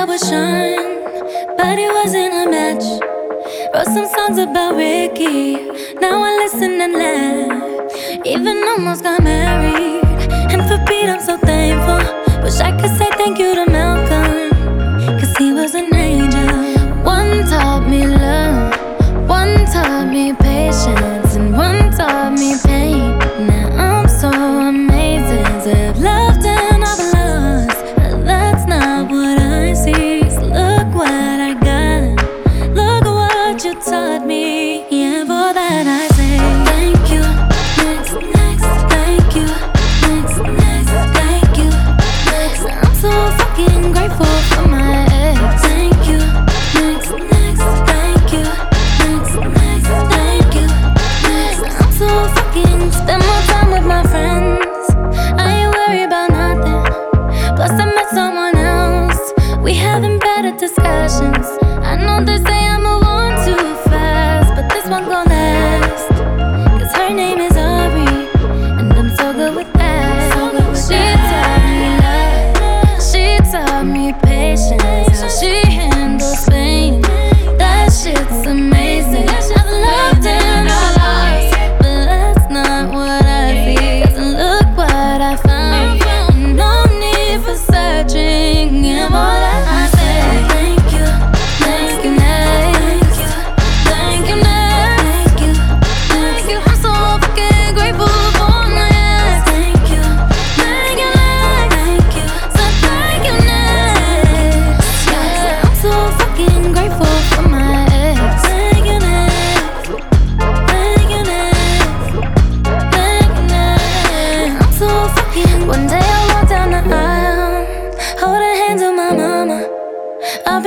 I would shine, but it wasn't a match. Wrote some songs about Ricky, now I listen and laugh. Even almost got married.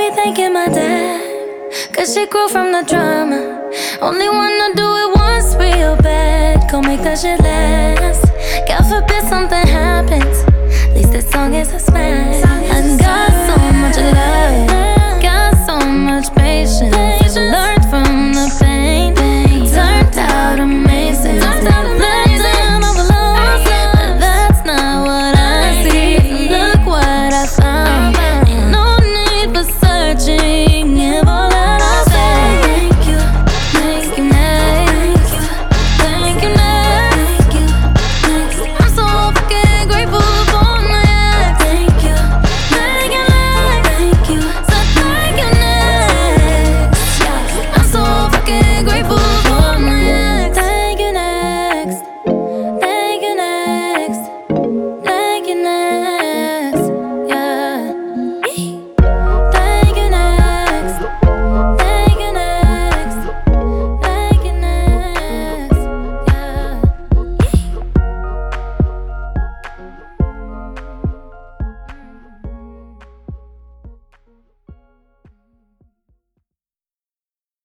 be thanking my dad. Cause she grew from the drama. Only wanna do it once real bad. Go make that shit last. God forbid something happens.